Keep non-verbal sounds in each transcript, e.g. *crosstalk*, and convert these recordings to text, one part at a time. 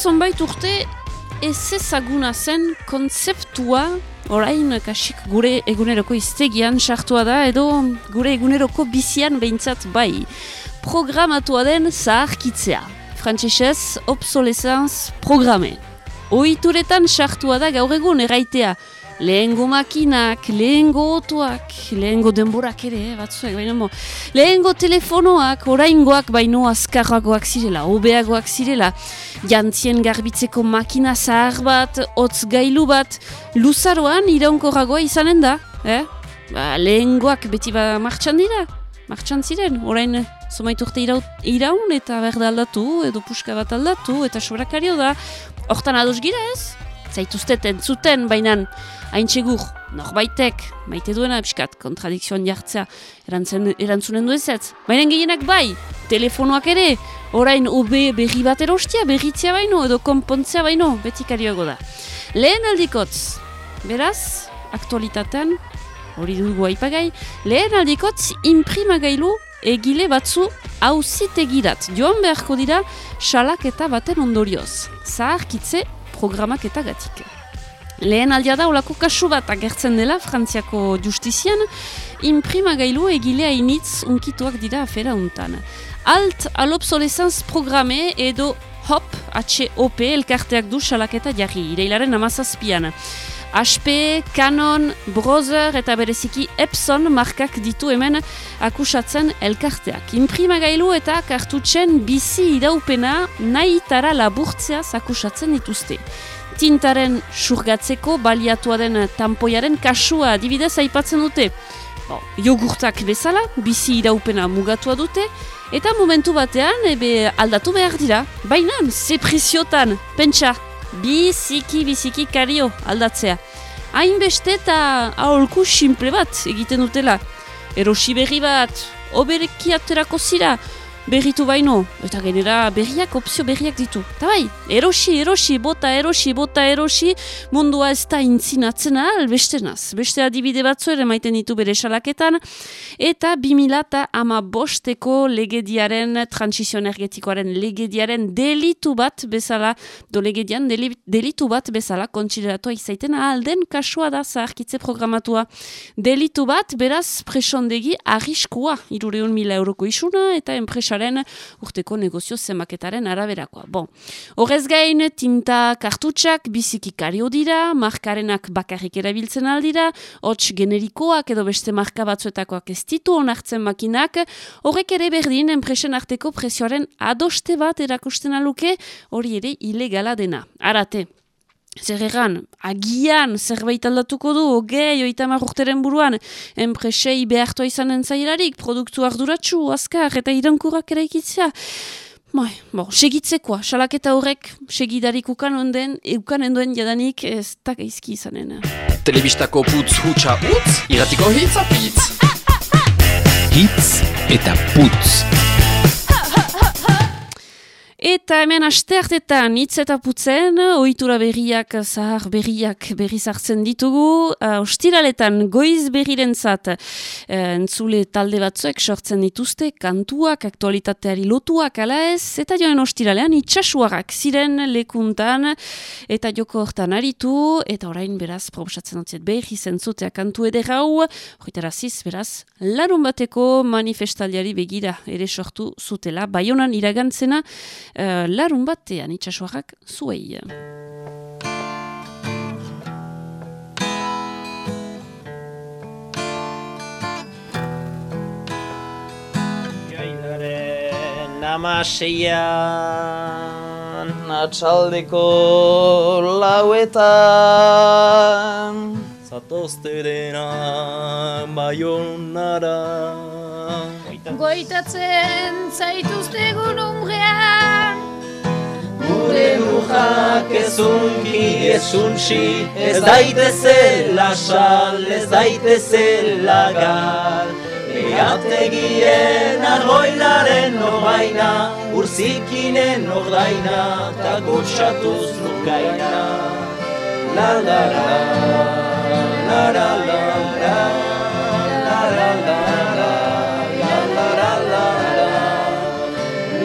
Zonbait urte ez ezaguna zen kontzeptua orain kasik gure eguneroko iztegian sartua da edo gure eguneroko bizian behintzat bai programatua den zaharkitzea. Frantzisez, obsolescence programe. Oituretan sartua da gaur egun erraitea lehengo makinak, lehengo otuak, lehengo denborak ere, batzuek, baina mo, lehengo telefonoak, oraingoak baino azkarragoak zirela, obeagoak zirela, jantzien garbitzeko makina zahar bat, hotz gailu bat, luzaroan iraunkorragoa izanen da, eh? Ba, lehengoak beti ba martxan dira, martxan ziren, orain zomaitu urte iraun eta berda aldatu, edo puska bat aldatu, eta sobrakario da, hortan ados gira ez? Zaituztet entzuten, bainan, hain txegur, norbaitek, maite duena, piskat, kontradikzioan jartzea, erantzen, erantzunen du ez Baina gehienak bai, telefonoak ere, orain UB berri bat erostia, berritzea baino, edo konpontzea baino, betikarioago da. Lehen aldikotz, beraz, aktualitatean, hori dugu aipagai, lehen aldikotz, imprimagailu egile batzu hauzitegirat. Joan beharko dira, salak eta baten ondorioz. Zaharkitze programak eta gatik. Lehen aldia da, olako kasu bat agertzen dela Frantziako justizian, imprimagailu egilea initz unkituak dira afera untan. Alt alobsolescence programe edo HOP, H-O-P, elkarteak du salaketa jarri, ireilaren amazazpian. HP, Canon, Brother eta bereziki Epson markak ditu hemen akusatzen elkarteak. Imprimagailu eta kartutzen bizi idaupena nahi tara laburtzea akusatzen dituzte tintaren surgatzeko baliatua den tampoiaren kasua adibidez aipatzen dute. Bo, jogurtak bezala, bizi iraupena mugatua dute, eta momentu batean ebe aldatu behar dira. Baina, ze preziotan, pentsa, biziki, biziki kario aldatzea. Hainbeste eta aholku simple bat egiten dutela. Erosi berri bat, obereki aterako zira, berritu baino, eta genera berriak, opzio berriak ditu. Eta bai, erosi, erosi, bota, erosi, bota, erosi, mundua ez da intzinatzen ahal, beste naz. Beste adibide batzu ere maiten ditu bere salaketan, eta 2000 eta ama bosteko legediaren, transizio energetikoaren legediaren delitu bat bezala, do legedian delitu bat bezala, kontsideratua izaiten den kasua da zaharkitze programatua. Delitu bat, beraz, presondegi, arriskua, irureun mila euroko isuna, eta enpresa enpresaren urteko negozio zemaketaren araberakoa. Bon. Horrez gain, tinta kartutsak biziki kario dira, markarenak bakarrik erabiltzen aldira, hots generikoak edo beste marka batzuetakoak ez ditu onartzen makinak, horrek ere berdin enpresen arteko presioaren adoste bat erakusten aluke, hori ere ilegala dena. Arate. Zer egan, agian zerbait aldatuko du, ogei, oita marrurteren buruan, enpresei behartua izanen zailarik, produktu arduratsu, azkar, eta irankurak ere ikitzea. Bai, bo, segitzekoa, salaketa horrek segidarik ukan onden, ukan enduen jadanik ez tak izki izanen. Telebistako putz hutsa utz, iratiko hitz apitz. Hitz eta putz. Eta hemen asteartetan hitz eta putzen, ohitura berriak, zahar berriak berri zartzen ditugu. Uh, ostiraletan goiz berriren zat, uh, entzule talde batzuek sortzen dituzte, kantuak, aktualitateari lotuak ala ez, eta joan ostiralean itxasuarak ziren lekuntan, eta joko hortan aritu, eta orain beraz, proposatzen dut berri zentzutea kantu ederau, horretara ziz, beraz, larun bateko manifestaliari begira ere sortu zutela, baionan iragantzena, uh, larun batean itxasuarrak zuei. Amaseian atxaldeko lauetan Zatozterena baionara Goitatzen zaituztegun umrean Gure lujak ezunki ezuntzi Ez daitezela sal, ez daitezela gal. Eategien arroilaren norbaina Urzikinen ordaina Ta kutsatuz nukaina la la La la la la La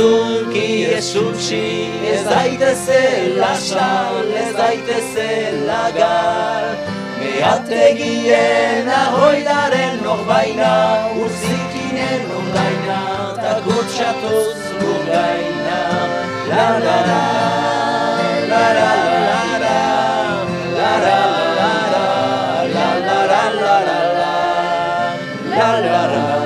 ezunki esutsi Ez daitezen lasan, ez daitezen lagar Beategien ahoidaren norbaina Urzikinen norbaina Ta gutxatuz lurgaina La la la La la la la La la la la La la la la la La la la La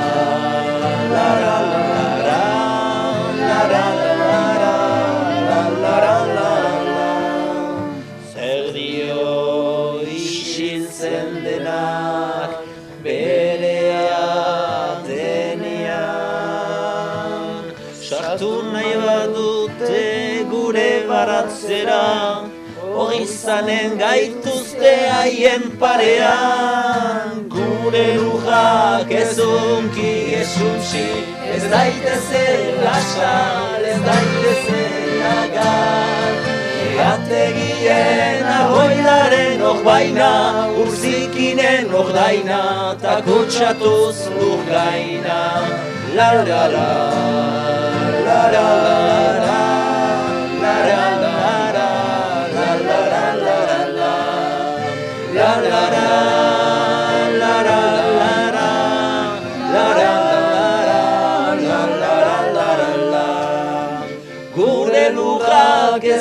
baratzera Hori izanen gaituzte haien parean. Gure lujak ezunki esutsi Ez daitezen lasal, ez daitezen lagar Beategien ahoilaren orbaina Urzikinen ordaina Ta kutsatuz lur gaina. La la La la la la La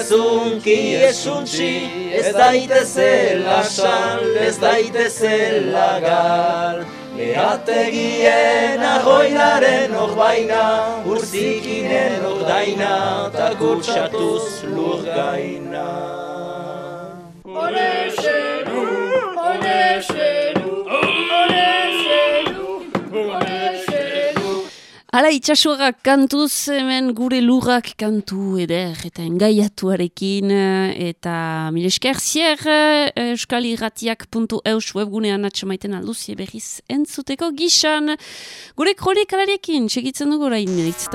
ezunki esuntzi Ez daitezen lasan, ez daitezen lagar Beategien ahoilaren orbaina Urzikinen ordaina Ta kutsatuz lur gaina Ole Hala itxasuagak kantuz hemen gure lurrak kantu eder eta engaiatuarekin eh, eta milesker zier eh, euskalirratiak.eus webgunean atxamaiten alduzie berriz entzuteko gixan. Gure kronikalarekin segitzen dugu orain itz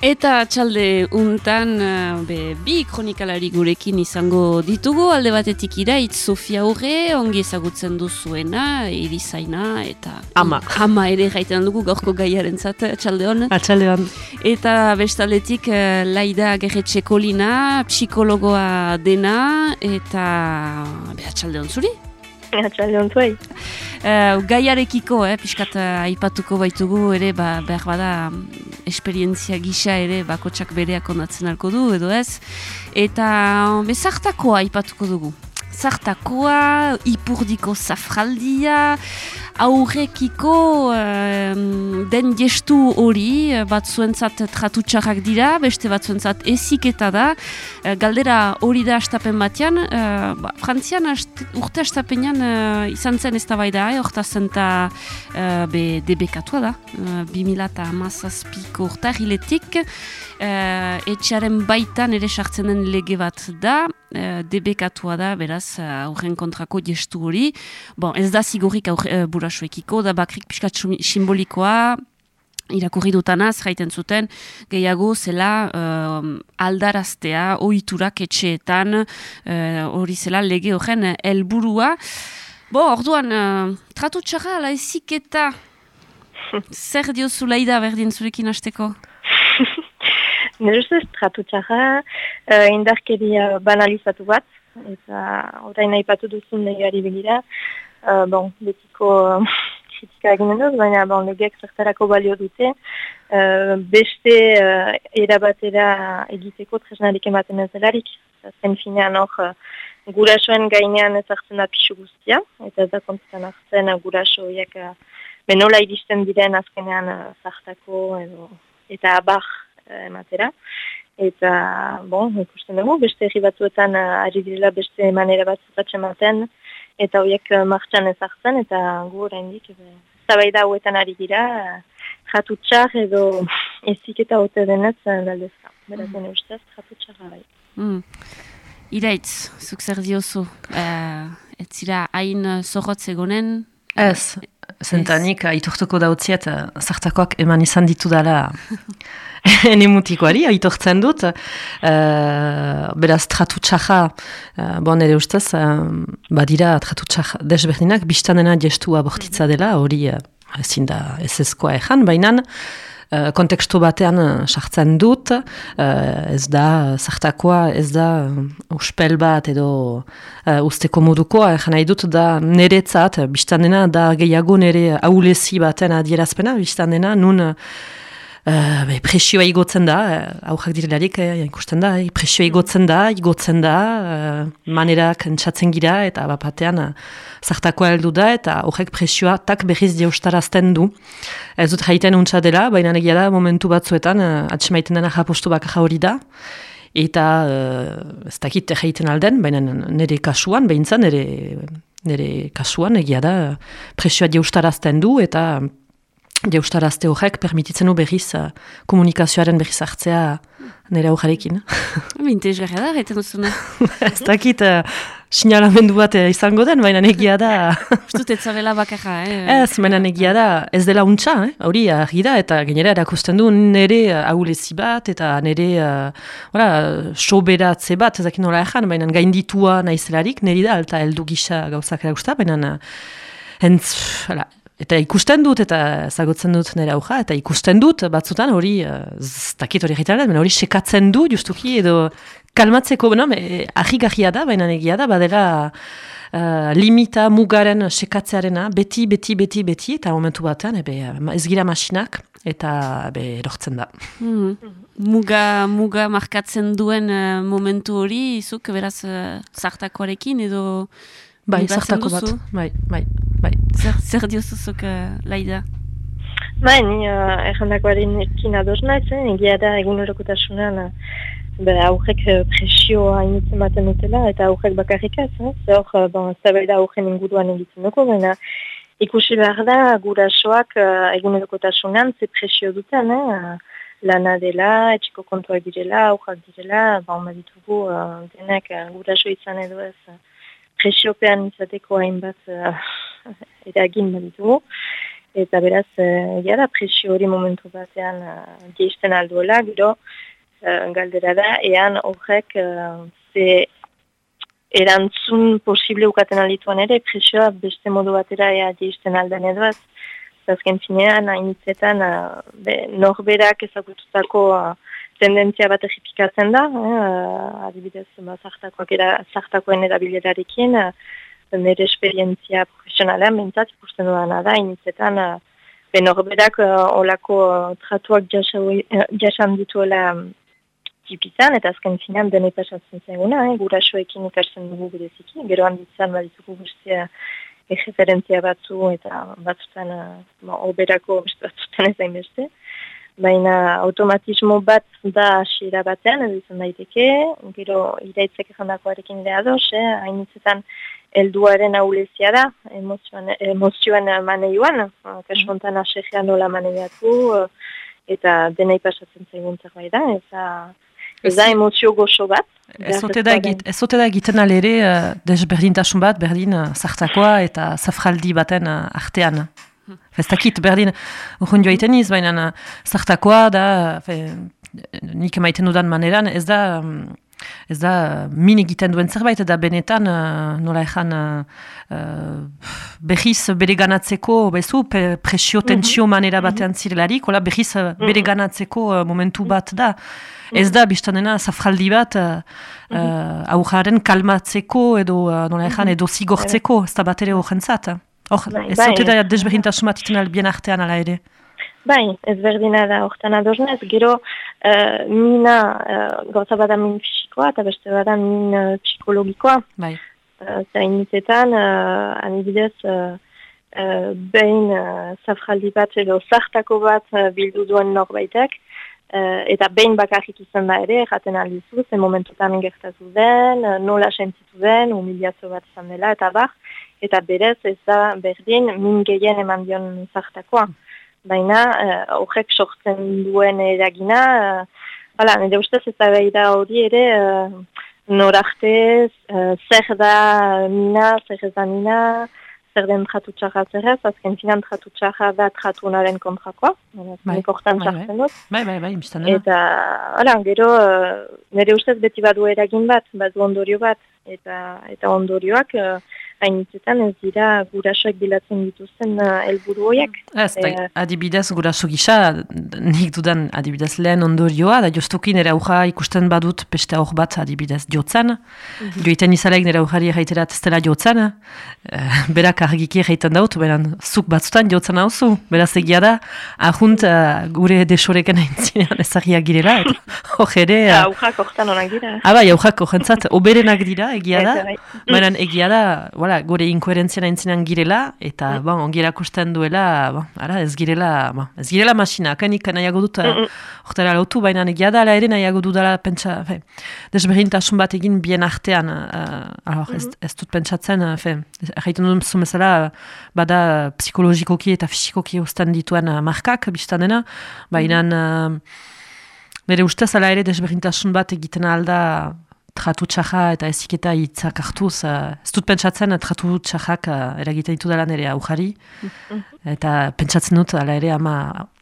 Eta txalde untan eh, be, bi kronikalari gurekin izango ditugu, alde batetik iraitz Sofia Horre, ongi ezagutzen duzuena, irizaina, eta Ama. ama ere gaiten dugu gaurko gaiaren zat, txalde hon. Atxaldean. Eta bestaldetik eh, Laida Gerretxekolina, psikologoa dena, eta beha txalde hon zuri? Atxaldeon zuei. Uh, gaiarekiko, eh, pixkat eh, aipatuko baitugu ere, ba, behar bada mm, esperientzia gisa ere bakotsak bereak onatzen alko du, edo ez. Eta bezartakoa aipatuko dugu. Zartakoa, ipurdiko zafraldia, aurrekiko em, den gestu hori, eh, batzuentzat tratutxarrak dira, beste batzuentzat eziketa da. Eh, Galdera hori da astapen batean, eh, ba, frantzian ast, urte astapenean eh, izan zen ez da bai da, horta zenta eh, be debekatua da, uh, 2000 eta amazazpiko urtahiletik, uh, etxearen baitan ere sartzen den lege bat da, uh, debekatua da, beraz, uh, aurren kontrako gestu hori. Bon, ez da zigorrik aurre, uh, burasoekiko, da bakrik pixkat simbolikoa, irakurri dutanaz, jaiten zuten, gehiago zela um, aldaraztea, ohiturak etxeetan, uh, hori zela lege horren uh, helburua. Bo, orduan, uh, tratu txarra, ala ezik eta *laughs* zer diozu laida berdin zurekin hasteko? *laughs* Nire ustez tratu txarra, uh, indarkeria banalizatu bat, eta orain aipatu duzun legeari begira, uh, bon, betiko *laughs* uh, kritika eginen dut, baina bon, legeak zertarako balio dute, uh, beste uh, erabatera egiteko tresnarik ematen ez delarik, zen finean hor, uh, gurasoen gainean ezartzen da pixu guztia, eta ez da kontutan hartzen uh, guraso horiek uh, benola iristen diren azkenean uh, zartako edo, eta abar uh, ematera. Eta, bon, ikusten dugu, beste herri batzuetan uh, ari direla beste manera batzutatxe ematen, eta horiek uh, martxan ezartzen, eta gu oraindik uh, zabaida hauetan ari dira, uh, jatutxar edo *laughs* ezik eta hote denez uh, galdezka. Beraz, mm. ustez, jatutxarra bai. Mm. Iraitz, zuk zer diozu, uh, ez zira hain zorrotz egonen, Ez, Zentanik, aitortuko dautziet, eh, zartakoak eman izan ditu dala *laughs* ene mutikoari, aitortzen dut. Uh, beraz, tratu txaja, uh, bon, ere ustez, uh, badira tratu txaja desberdinak, biztanena gestua bortitza dela, hori uh, ezin da ez ezkoa ezan, baina uh, kontekstu batean sartzen dut, uh, ez da zartakoa, ez da uspel bat edo uh, usteko modukoa, ezan nahi dut da niretzat, biztanena da gehiago nire aulezi baten adierazpena, biztanena nun Uh, be, presioa igotzen da, uh, aurrak direlarik uh, ikusten da, uh, presioa igotzen da, igotzen da, uh, manerak entzatzen gira, eta bapatean zartakoa heldu da, eta horrek presioa tak behiz deustarazten du. Ez dut jaiten untsa dela, baina negia da momentu batzuetan, uh, atxemaiten dena japostu baka hori da, eta uh, ez dakit jaiten alden, baina nire kasuan, behintzen nire, nire kasuan egia da, presioa deustarazten du, eta Deustarazte horrek permititzen du berriz uh, komunikazioaren berriz hartzea nire aurrarekin. Bintez *laughs* gara da, gaiten duzuna. *laughs* Ez dakit uh, sinalamendu bat uh, izango den, baina negia da... *laughs* Uztut ez zabela bakarra, eh? Ez, baina negia da, ez dela untxa, eh? hori argi da, eta gainera erakusten du nire uh, bat, eta nire uh, soberatze bat, ezakin nola ezan, baina gainditua nahizelarik, nire da, eta heldu gisa gauzak erakusta, baina... Entz, Eta ikusten dut, eta zagotzen dut nire auja, eta ikusten dut, batzutan hori, uh, zakit hori egiten hori sekatzen du, justuki, edo kalmatzeko, bueno, ahi da, baina negia da, badela uh, limita mugaren sekatzearena, beti, beti, beti, beti, eta momentu batean, ebe, ez gira masinak, eta be, erortzen da. Mm Muga, muga markatzen duen uh, momentu hori, izuk, beraz, uh, zartakoarekin, edo... Bai, zartako bat, bai, bai, bai. Zer, zer diozuzuk, uh, Laida? Bai, ni uh, errandakoaren ekin adoz nahi zen, egia da egun erokotasunan uh, aurrek uh, presioa initzen baten dutela, eta aurrek bakarrikaz, eh? zer uh, bon, da aurren inguruan egiten dugu, baina ikusi behar da gurasoak uh, egun erokotasunan ze presio duten, eh? lana dela, etxiko kontuak direla, aurrak direla, bon, baditugu uh, denek uh, guraso izan edo ez, uh, presiopean izateko hainbat uh, eragin baditu. Eta beraz, uh, jara presio hori momentu batean uh, geisten alduela, gero uh, galdera da, ean horrek uh, ze erantzun posible ukaten aldituan ere, presioa beste modu batera ea geisten alden edo ez. Zazken finean, hainitzetan, uh, norberak ezagututako uh, tendentzia bat egipikatzen da, eh, adibidez, zartakoak era, zartakoen erabilerarekin, eh, nire esperientzia profesionalean, mentzat, ikusten duena da, inizetan, eh, benorberak eh, olako tratuak jasan dituela tipizan, eta azken finan dene pasatzen zaiguna, eh, gurasoekin ikasten dugu bereziki, gero handitzen badituko guztia egeferentzia batzu, eta batzutan, uh, oberako batzutan ezain beste baina automatismo bat da asira batean, edo izan daiteke, gero iraitzek jandakoarekin lehea doz, eh? hainitzetan elduaren aulezia da, emozioan, emozioan maneioan, kasontan mm. asegean nola maneiatu, eta denei pasatzen zaigun zerbait da, eta ez da emozio gozo bat. Ez ote da egiten alere, uh, desberdintasun bat, berdin, uh, zartakoa eta zafraldi baten uh, artean. Festakit, berdin, urrun joaiten iz, baina zartakoa da, fe, nik emaiten dudan maneran, ez da, ez da min egiten duen zerbait, da benetan, uh, nola ezan, uh, behiz bere ganatzeko, bezu, presio, mhm. tensio manera mhm. batean zirelarik, hola behiz mhm. bere ganatzeko momentu bat da. Ez da, biztan dena, zafraldi bat, uh, aurraren kalmatzeko, edo, nola ezan, edo zigortzeko, ez da bat ere horren zata. Hor, bai, ez bai. da desberintasun bat iten albien artean ala ere? Bai, ez berdina da hortan adornez, gero uh, mina uh, gauza bada min fisikoa eta beste bada min uh, psikologikoa. Bai. Uh, Zainitetan, uh, anibidez, uh, uh, behin uh, zafraldi bat edo zartako bat uh, bildu duen norbaitek, uh, eta behin bakarrik izan da ere, jaten aldizu, ze momentutan gertatu den, nola sentitu den, humiliazio bat izan dela, eta bar, eta berez ez da berdin min gehien eman dion zartakoa. Baina eh, horrek sortzen duen eragina, uh, hala, nire ustez ez da hori ere uh, norarte, zer da mina, zer da mina, zer den tratu txarra zerrez, azken finan tratu txarra da tratu honaren kontrakoa, bai. txartzen dut. Bai, bai, bai, biztan. Eta, hala, gero, eh, nire ustez beti badu eragin bat, badu ondorio bat, eta eta ondorioak uh, hainitzetan ez dira gurasoak bilatzen dituzten uh, helburu horiek. Ez, da, Eh, adibidez guraso gisa, nik dudan adibidez lehen ondorioa, da joztuki nire auja ikusten badut peste hor bat adibidez jotzen. Joiten izalek nire aujari erraiterat ez dela jotzen. Eh, berak argiki erraiten daut, beran zuk batzutan jotzen hauzu. Beraz egia da, ahunt eh, gure desoreken aintzinean ezagia girela. eta Hor ere, Eta uh, aujak hortan onak dira. aba, jaujak horrentzat, oberenak dira, egia da. Baina egia da, voilà, gure inkoherentzia aintzinean girela, eta Mm. bon, ongi erakusten duela, bon, ara, ez girela, bon, ez girela masina, kanik nahiago dut, Mm, mm. hortara lotu, baina egia da, ala ere nahiago dudala, pentsa, fe, desberdintasun bat egin bien artean, uh, alor, ez, Mm-hmm. ez dut pentsatzen, uh, fe, erraiten dut zumezala, bada psikologikoki eta fisikoki uzten dituen uh, markak, biztan dena, baina, Mm-hmm. uh, bere ustez, ala ere desberdintasun bat egiten alda, tratu txaja eta eziketa hitzak hartuz, uh, ez dut pentsatzen uh, tratu txajak uh, eragiten ditu dela nire aujari, eta pentsatzen dut, ala ere ama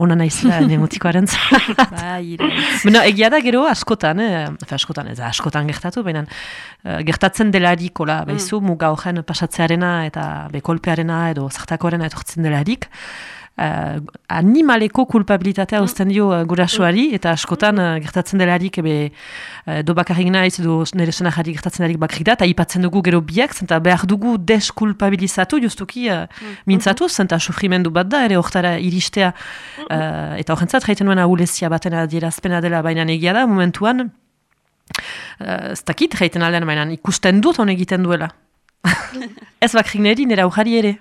ona naizela *laughs* nemotikoaren Bai, iraitz. Bueno, egia da gero askotan, eh? Askotan, ez askotan gertatu, baina eh, gertatzen delarik, hola, behizu, muga horren pasatzearena eta bekolpearena edo zartakoarena etortzen delarik, uh, animaleko kulpabilitatea uzten dio uh, gurasoari, eta askotan uh, gertatzen delarik, ebe, uh, do bakarrik naiz, edo nire sonajari gertatzen delarik bakarrik da, eta ipatzen dugu gero biak, zenta behar dugu deskulpabilizatu, justuki uh, mintzatu, zenta sufrimendu bat da, ere hortara iristea, uh, eta horrentzat, jaiten nuen ahulezia baten adierazpena dela, baina egia da, momentuan, uh, ez dakit, jaiten aldean, baina ikusten dut hon egiten duela. *laughs* ez bakrik niri, nire aujari ere.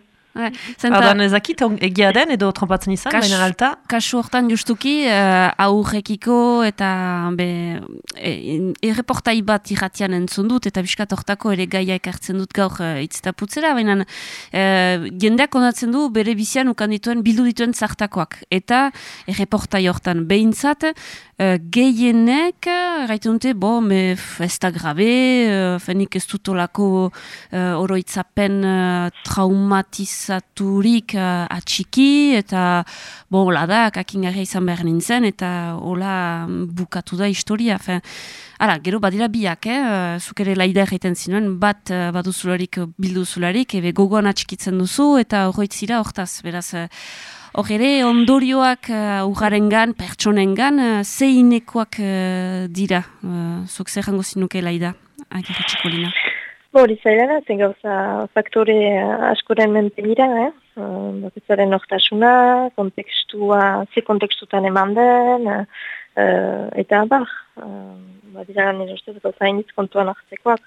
Zenta, ez dakit, on- egia den, edo trompatzen izan, Kas- baina alta, kasu hortan justuki uh, aurrekiko eta be, e, erreportai bat irratian entzun dut eta biskat hortako ere gaia ekartzen dut gaur uh, itztaputzera, baina uh, jendeak onatzen du bere bizian ukan dituen bildu dituen zartakoak. Eta erreportai hortan behintzat uh, gehienek gaiten dute, bo, me, f, ez da grabe, uh, fenik ez dut olako uh, oroitzapen uh, traumatizaturik uh, atxiki eta bo, hola da, kakingarria izan behar nintzen eta hola bukatu da historia. Fe, Ara, gero badira biak, eh? uh, zuk ere laida egiten zinuen, bat uh, baduzularik bilduzularik, ebe gogoan atxikitzen duzu eta horretzira hortaz, beraz, hor ere ondorioak uh, ugarengan, pertsonengan, uh, zeinekoak uh, dira, uh, zuk zer jango zinuke laida, agirretxiko lina. Bo, hori zaila da, zen gauza faktore askoren menpe dira, eh? Uh, Bakitzaren nortasuna, kontekstua, ze kontekstutan eman den, eh, eta bar, uh, badira nire ustez gauza hainitz kontuan hartzekoak.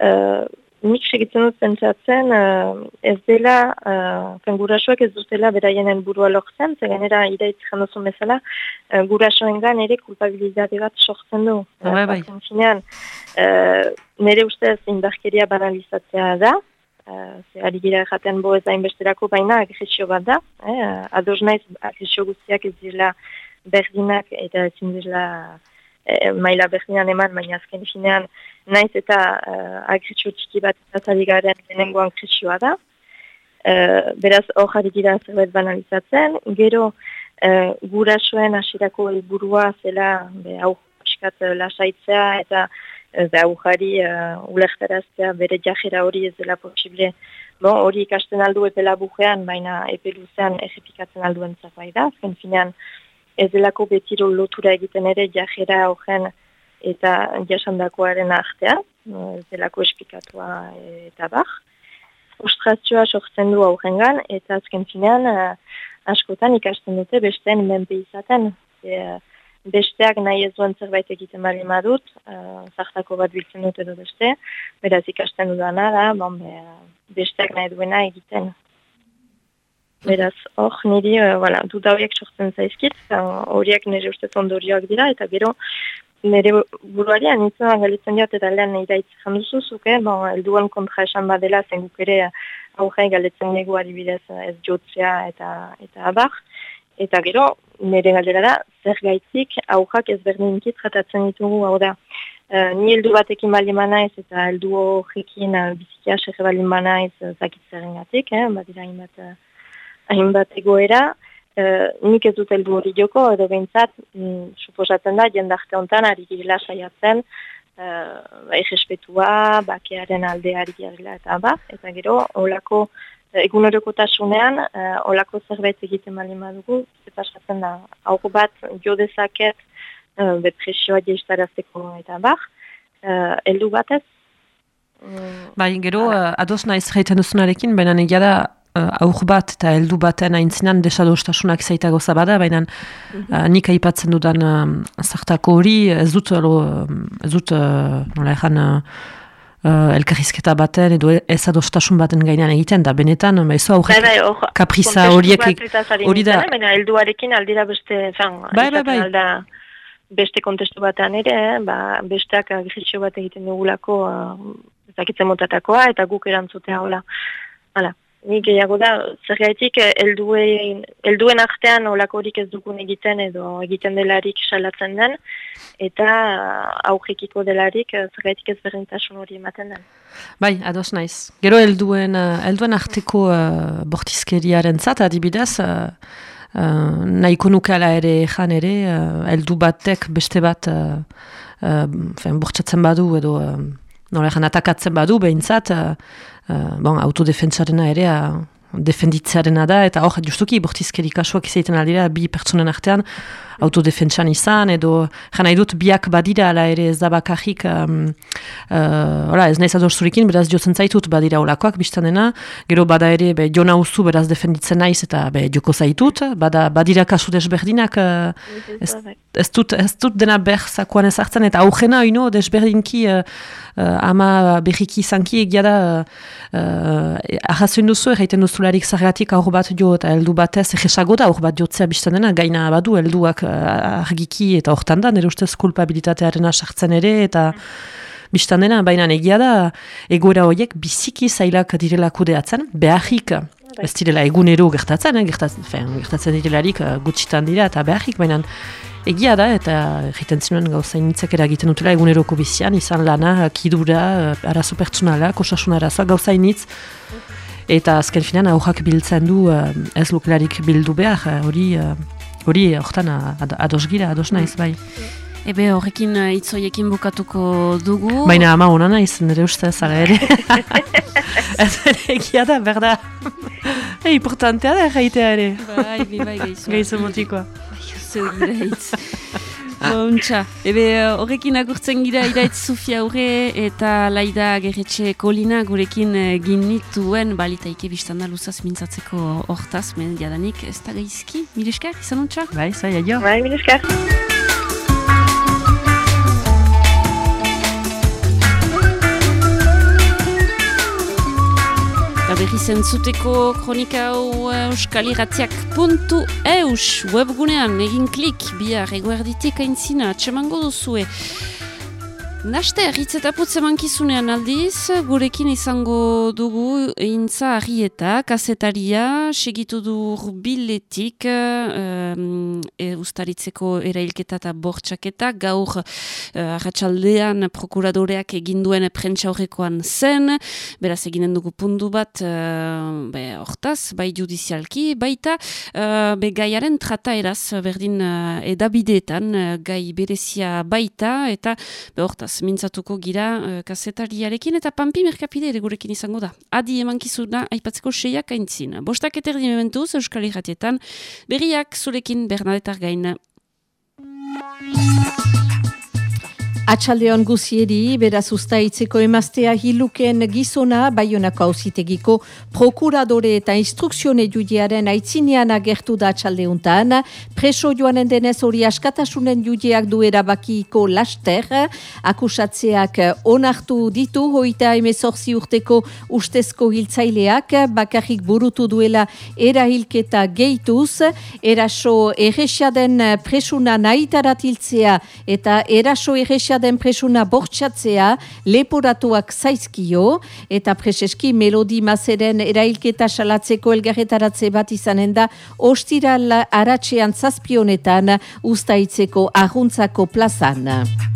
Uh, nik segitzen dut pentsatzen uh, ez dela, uh, fen gurasoak ez dutela beraien burua lortzen, ze gainera iraitz jandozun bezala, uh, gurasoengan ere kulpabilitate bat sortzen du. Bai, bai. Azken finean, uh, nire ustez indarkeria banalizatzea da, uh, ze ari gira jaten bo ez hainbesterako baina agresio bat da, eh? ados naiz agresio guztiak ez dira berdinak eta ezin dira eh, maila berdinan eman, baina azken finean naiz eta uh, agresio txiki bat eta zari garen lehenengo agresioa da. Uh, beraz, hor ari dira zerbait banalizatzen, gero uh, gurasoen hasierako helburua zela be, hau pixkat eh, lasaitzea eta be, aujari uh, ulertaraztea bere jajera hori ez dela posible. Bon, hori ikasten aldu epe labujean, baina epe luzean errepikatzen alduen bai da, azken finean ez delako betiro lotura egiten ere jajera horren eta jasandakoaren artean, ez delako espikatua eta bar. Frustrazioa sortzen du aurrengan, eta azken finean eh, askotan ikasten dute besteen menpe izaten. E, eh, besteak nahi ez duen zerbait egiten bali madut, uh, zartako bat biltzen dut edo beste, beraz ikasten dudana da, bon, be, besteak nahi duena egiten. Beraz, hor, niri, uh, voilà, duda horiek sortzen zaizkit, horiek nire ustez ondorioak dira, eta gero, nire buruari anitzen galitzen diot, eta lehen nire itzikan duzu, zuke, bon, elduen kontra esan badela, zen guk ere aurre galetzen dugu adibidez ez jotzea eta, eta abar. Eta gero, nire galdera da, zer gaitzik aurrak ez berdinki tratatzen ditugu, hau da, Uh, ni heldu batekin bali manaiz eta heldu horrekin uh, bizikia sege bali manaiz uh, zakitzaren gatik, eh? badira hainbat, uh, hainbat egoera. Uh, nik ez dut heldu hori joko, edo behintzat, mm, suposatzen da, jendarte honetan ari girela saiatzen, uh, bai respetua, bakearen aldeari girela eta ba, eta gero, olako eguneroko tasunean, uh, olako zerbait egiten bali madugu, eta esaten da, hau bat jo dezaket, uh, bepresioa jestarazteko eta bar, uh, eldu batez. Mm, bai, gero, uh, ados naiz jaiten duzunarekin, baina negia da aur bat eta heldu baten aintzinan desadostasunak zaitago zabada, baina mm -hmm. nik aipatzen dudan uh, zartako hori, ez dut, uh, ez dut, uh, nola ezan, Uh, elkarrizketa baten edo ez adostasun baten gainean egiten da, benetan, ez bai, aurre bai, bai, kapriza horiek hori da. Baina helduarekin aldira beste, fan, bai, bai, bai. alda beste kontestu batean ere, eh, ba, besteak agresio bat egiten dugulako uh, ezakitzen motatakoa eta guk erantzutea hola. Hala, nik gehiago da, zer gaitik, elduen, elduen artean olakorik ez dukun egiten edo egiten delarik salatzen den, eta aurrekiko delarik zer gaitik ez berrentasun hori ematen den. Bai, ados naiz. Gero elduen, elduen arteko uh, bortizkeriaren zat, adibidez, uh, uh, nahiko nukala ere jan ere, uh, batek beste bat uh, uh, bortxatzen badu edo uh, nola atakatzen badu behintzat, uh, uh, bon, autodefentsarena ere uh, defenditzarena da, eta hor, justuki, bortizkeri kasuak izaiten aldira, bi pertsonen artean, autodefentsan izan, edo jana dut biak badira, ala ere ez da bakarrik, um, uh, ez nahiz adorzurikin, beraz jotzen zaitut badira olakoak biztanena, gero bada ere, be, jona uzu beraz defenditzen naiz, eta be, joko zaitut, bada, badira kasu desberdinak, uh, ez, ez, dut, ez dut dena berzakoan ezartzen, eta aukena, ino, desberdinki, uh, uh, ama berriki izanki egia da, uh, ahazuen duzu, erraiten duzularik zargatik aur bat jo, eta heldu batez, egesago da aur bat jotzea biztanena, gaina badu, helduak argiki eta hortan da, nire ustez kulpabilitatearen asartzen ere, eta biztan dena, baina egia da, egoera horiek biziki zailak direla kudeatzen, beharrik, bai. ez direla egunero gertatzen, eh, gertatzen, fen, gertatzen direlarik uh, gutxitan dira, eta beharrik, baina egia da, eta egiten zinuen gauza initzak eragiten dutela eguneroko bizian, izan lana, kidura, uh, arazo pertsonala, kosasuna arazoa, gauza initz, eta azken finean aurrak biltzen du uh, ez lukelarik bildu behar, hori hori horretan ados gira, ados naiz, bai. Ebe horrekin uh, itzoiekin bukatuko dugu. Baina ama hona naiz, nire uste zara ere. *laughs* Ez ere egia da, berda. E, importantea da, jaitea ere. Bai, bai, bai, gaizu. Gaizu motikoa. Zer gira hitz. Bontxa, ebe horrekin agurtzen gira iraitz Sofia Aurre eta Laida Gerretxe Kolina gurekin eh, ginituen balitaike biztanda luzaz mintzatzeko hortaz, men jadanik ez da gaizki, mireskar, izan ontsa? Bai, zai, aio. Bai, mireskar. Berri zentzuteko kronika hau eh, euskaliratiak puntu eus. Webgunean egin klik bihar eguerditik aintzina atsemango duzue Naste, hitz eta putze mankizunean aldiz, gurekin izango dugu intza arrieta, kasetaria, segitu du biletik, um, e, ustaritzeko erailketa eta bortxaketa, gaur uh, prokuradoreak eginduen prentsa horrekoan zen, beraz eginen dugu pundu bat, be, hortaz, bai judizialki, baita, uh, be gaiaren trata eraz, berdin edabideetan, gai berezia baita, eta be hortaz, mintzatuko gira uh, kasetariarekin eta pampi merkapide ere gurekin izango da. Adi emankizuna aipatzeko seiak aintzin. Bostak eterdi mementuz Euskal Iratietan, berriak zurekin Bernadetar gaina. Atxaldeon guzieri, beraz ustaitzeko emaztea hiluken gizona, baionako hausitegiko prokuradore eta instrukzione judiaren aitzinean agertu da atxaldeuntan, preso joanen denez hori askatasunen judiak duera bakiko laster, akusatzeak onartu ditu, hoita emezorzi urteko ustezko hiltzaileak, bakarrik burutu duela erahilketa gehituz, eraso erresiaden presuna nahitarat hiltzea eta eraso erresiaden den presuna bortxatzea leporatuak zaizkio eta preseski melodi mazeren erailketa salatzeko elgarretaratze bat izanen da ostiral aratxean zazpionetan ustaitzeko ahuntzako plazan.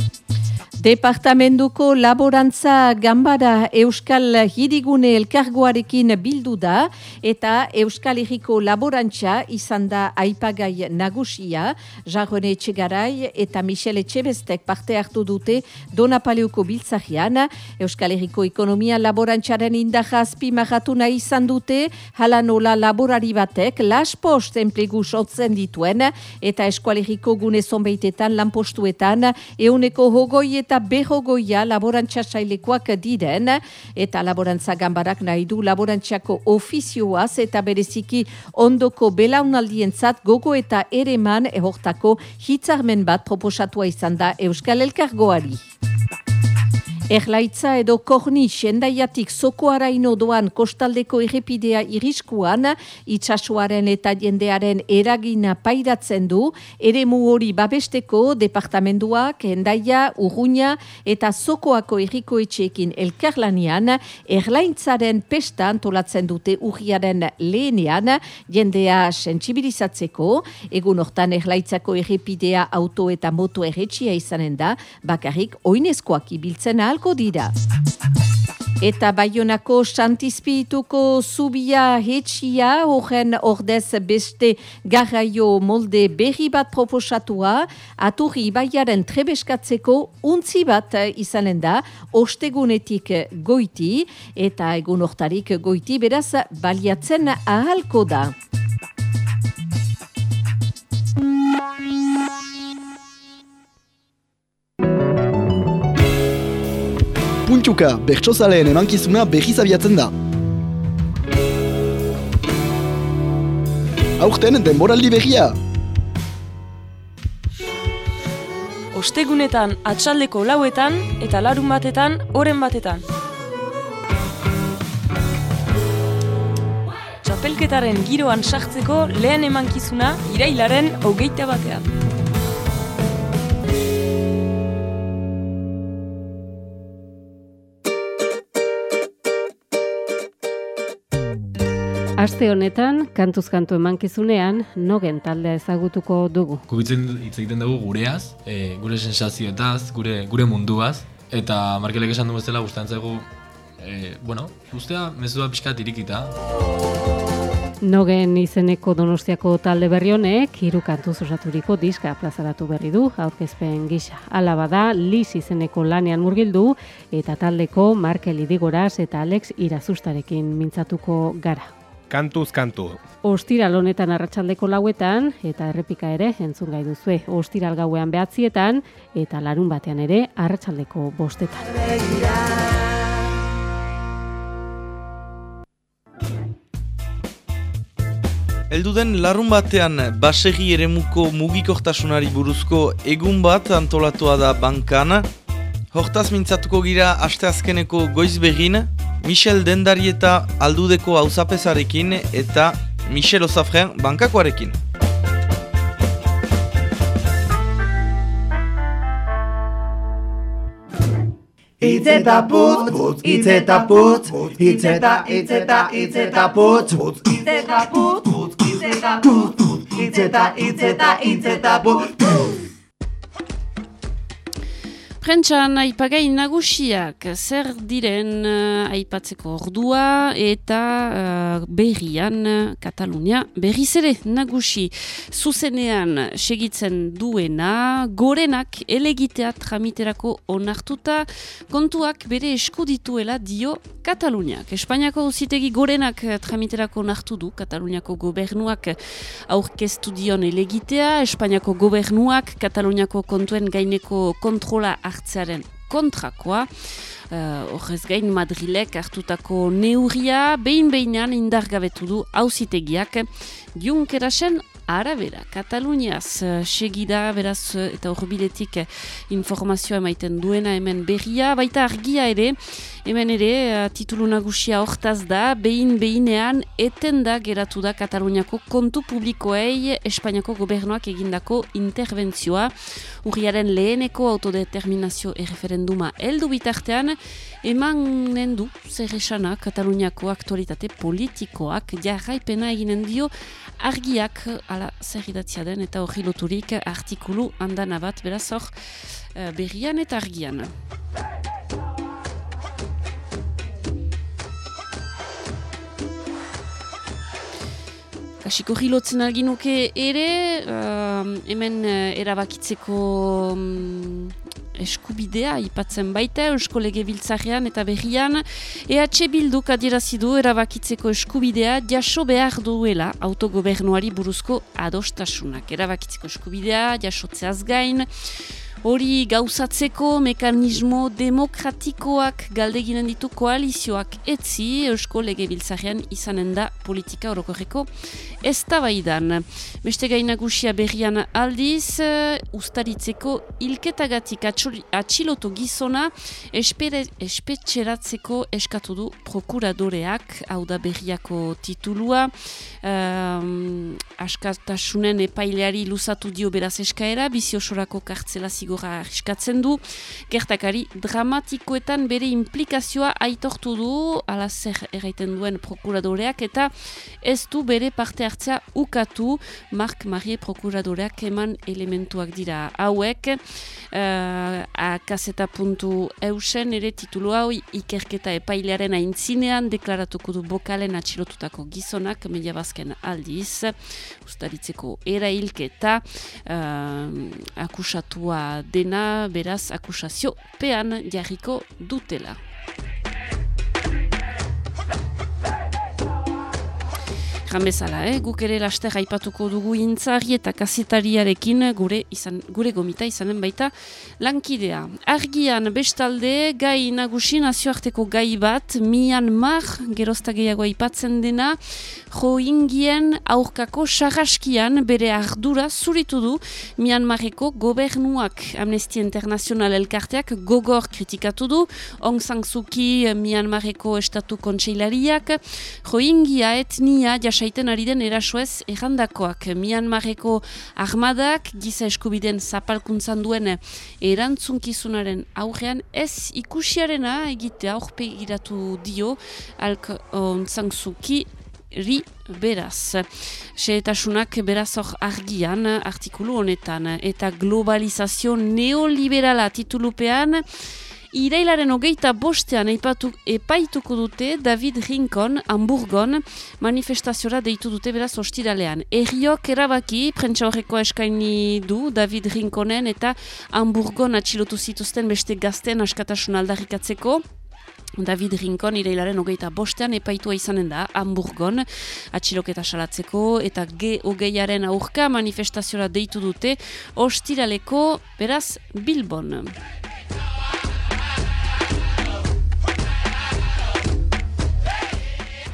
Departamentuko laborantza gambara Euskal Hirigune elkargoarekin bildu da eta Euskal Herriko laborantza izan da aipagai nagusia, Jarrone Etxegarai eta Michele Etxebestek parte hartu dute Donapaleuko biltzahian, Euskal Herriko ekonomia laborantzaren indaja azpimagatu nahi izan dute, hala nola laborari batek las post enplegu sotzen dituen eta Euskal Herriko gune zonbeitetan lanpostuetan euneko hogoi eta eta behogoia laborantza sailekoak diren eta laborantza gambarak nahi du laborantziako ofizioaz eta bereziki ondoko belaunaldientzat gogo eta ereman ehortako hitzarmen bat proposatua izan da Euskal Elkargoari. Erlaitza edo korni sendaiatik zokoaraino doan kostaldeko errepidea iriskuan, itxasuaren eta jendearen eragina pairatzen du, ere hori babesteko departamenduak, endaia, urruña eta zokoako erriko etxeekin elkarlanian, erlaitzaren pesta antolatzen dute urriaren lehenean, jendea sensibilizatzeko, egun hortan erlaitzako errepidea auto eta moto erretxia izanen da, bakarrik oinezkoak ibiltzen ahal dira. Eta Baionako Santizpituko zubia hetxia horren ordez beste garraio molde berri bat proposatua, aturri baiaren trebeskatzeko untzi bat izanen da, ostegunetik goiti eta egun hortarik goiti beraz baliatzen ahalko da. Puntuka, bertsozaleen emankizuna behiz abiatzen da. Aurten, denboraldi behia! Ostegunetan atxaldeko lauetan eta larun batetan oren batetan. Txapelketaren giroan sartzeko lehen emankizuna irailaren hogeita batean. Aste honetan, kantuz kantu emankizunean, nogen taldea ezagutuko dugu. Kubitzen hitz egiten dugu gureaz, e, gure sensazioetaz, gure, gure munduaz, eta markelek esan du bezala guztan zaigu, e, bueno, ustea mezua pixkat irikita. Nogen izeneko donostiako talde berri honek, hiru kantuz osaturiko diska plazaratu berri du, aurkezpen gisa. Hala bada, Liz izeneko lanean murgildu, eta taldeko Markel Idigoraz eta Alex Irazustarekin mintzatuko gara kantuz kantu. Ostiral honetan arratsaldeko lauetan eta errepika ere entzun gai duzue. Ostiral gauean behatzietan eta larun batean ere arratsaldeko bostetan. Elduden larun batean basegi eremuko mugikortasunari buruzko egun bat antolatua da bankana. Hortaz mintzatuko gira asteazkeneko goiz begin, Michel Dendari eta Aldudeko auzapezarekin eta Michel Osafren bankakoarekin. Itzeta putz, putz, itzeta putz, itzeta, itzeta, itzeta putz, putz, itzeta putz, putz, itzeta putz, itzeta, itzeta, itzeta putz, Prentxan aipagai nagusiak zer diren uh, aipatzeko ordua eta uh, berrian Katalunia berriz ere nagusi zuzenean segitzen duena gorenak elegitea tramiterako onartuta kontuak bere eskudituela dio Kataluniak. Espainiako uzitegi gorenak tramiterako onartu du Kataluniako gobernuak aurkeztu dion elegitea, Espainiako gobernuak Kataluniako kontuen gaineko kontrola hartzearen kontrakoa. Uh, horrez gain Madrilek hartutako neuria, behin behinan indargabetu du hauzitegiak Junkerasen arabera. Kataluniaz uh, segida beraz uh, eta horbiletik uh, informazioa emaiten duena hemen berria, baita argia ere, hemen ere uh, titulu nagusia hortaz da, behin behinean eten da geratu da Kataluniako kontu publikoei Espainiako gobernuak egindako interventzioa, urriaren leheneko autodeterminazio erreferenduma heldu bitartean, eman du zer esana Kataluniako aktualitate politikoak jarraipena eginen dio argiak ala zer den eta hori loturik artikulu handana bat, beraz hor uh, berrian eta argian. Kasiko hilotzen alginuke ere, uh, hemen uh, erabakitzeko um, eskubidea ipatzen baita Eusko Lege eta berrian EH Bilduk adierazidu erabakitzeko eskubidea jaso behar duela autogobernuari buruzko adostasunak. Erabakitzeko eskubidea jasotzeaz gain, Hori gauzatzeko mekanismo demokratikoak galdeginen ditu koalizioak. Etzi Eusko Legebiltzarean izanen da politika orokorreko ez tabaidan. Beste gainagusia berrian aldiz, ustaritzeko ilketagatik atxiloto gizona espere, espetxeratzeko eskatu du prokuradoreak, hau da berriako titulua, um, askatasunen epaileari luzatu dio beraz eskaera, biziosorako kartzela zigora arriskatzen du, gertakari dramatikoetan bere implikazioa aitortu du, ala zer erraiten duen prokuradoreak, eta ez du bere parte hartzea ukatu, Mark Marie prokuradoreak eman elementuak dira hauek, uh, akazeta puntu eusen, ere titulu hau ikerketa epailearen aintzinean, deklaratuko du bokalen atxilotutako gizonak, media bazken aldiz, ustaritzeko erailketa, uh, akusatua dena, beraz, akusazio pean jarriko dutela. Jan bezala, eh? guk ere laster aipatuko dugu intzari eta kasetariarekin gure izan, gure gomita izanen baita lankidea. Argian bestalde gai nagusi nazioarteko gai bat, mian mar, gerozta gehiago aipatzen dena, joingien aurkako sarraskian bere ardura zuritu du Myanmarreko gobernuak Amnesty International elkarteak gogor kritikatu du, Ong San Suu Kyi Myanmarreko estatu kontseilariak, joingia etnia jasa jasaiten ari den erasoez errandakoak. Myanmarreko armadak giza eskubiden zapalkuntzan duen erantzunkizunaren aurrean ez ikusiarena egite aurpegiratu dio alk ontzangzuki ri beraz. Seetasunak beraz hor argian artikulu honetan eta globalizazio neoliberala titulupean Irailaren hogeita bostean eipatu, epaituko dute David Rincon Hamburgon manifestaziora deitu dute beraz ostiralean. Erriok erabaki, prentsa horreko eskaini du David Rinconen eta Hamburgon atxilotu zituzten beste gazten askatasun aldarrikatzeko. David Rincon irailaren hogeita bostean epaitua izanen da Hamburgon atxiloketa salatzeko eta G hogeiaren aurka manifestaziora deitu dute ostiraleko beraz Bilbon.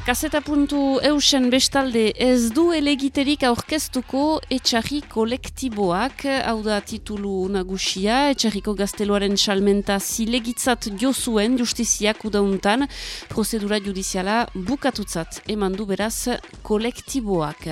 Kaseta puntu eusen bestalde ez du elegiterik aurkeztuko etxarri kolektiboak, hau da titulu nagusia, etxarriko gazteloaren salmenta zilegitzat jo zuen justiziak udauntan, prozedura judiziala bukatutzat eman du beraz kolektiboak.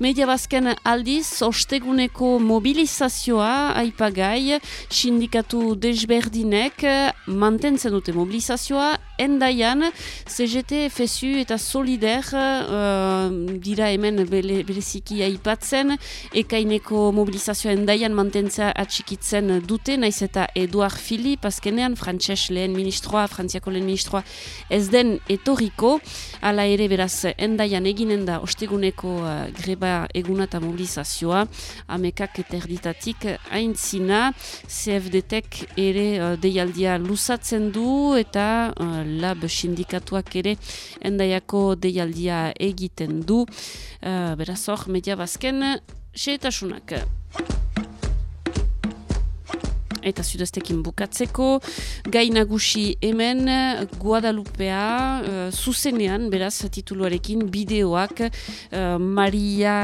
Media bazken aldiz, osteguneko mobilizazioa aipagai, sindikatu desberdinek mantentzen dute mobilizazioa, endaian, CGT, FSU eta solider uh, dira hemen bereziki aipatzen, ekaineko mobilizazioen daian mantentzea atxikitzen dute, naiz eta Eduard Filip, azkenean, frantxez lehen ministroa, frantziako lehen ministroa, ez den etoriko, ala ere beraz, endaian eginen da osteguneko uh, greba eguna eta mobilizazioa, amekak eta erditatik haintzina, CFDtek ere uh, deialdia lusatzen du, eta uh, lab sindikatuak ere endaiako deialdia egiten du, uh, beraz hor, media bazken, xeetasunak. Eta sudaztekin bukatzeko, gai nagusi hemen, Guadalupea, uh, zuzenean, beraz, tituluarekin, bideoak, uh, Maria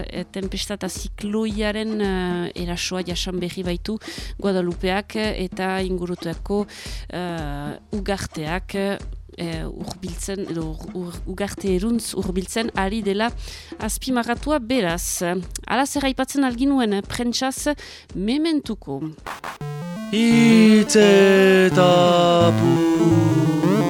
uh, Tempestata Zikloiaren uh, erasoa jasan berri baitu Guadalupeak, eta ingurutuako uh, ugarteak, e, urbiltzen, edo ur, ugarte eruntz urbiltzen ari dela azpimagatua beraz. Ala zer haipatzen alginuen eh, prentsaz mementuko. Itzetapu Itzetapu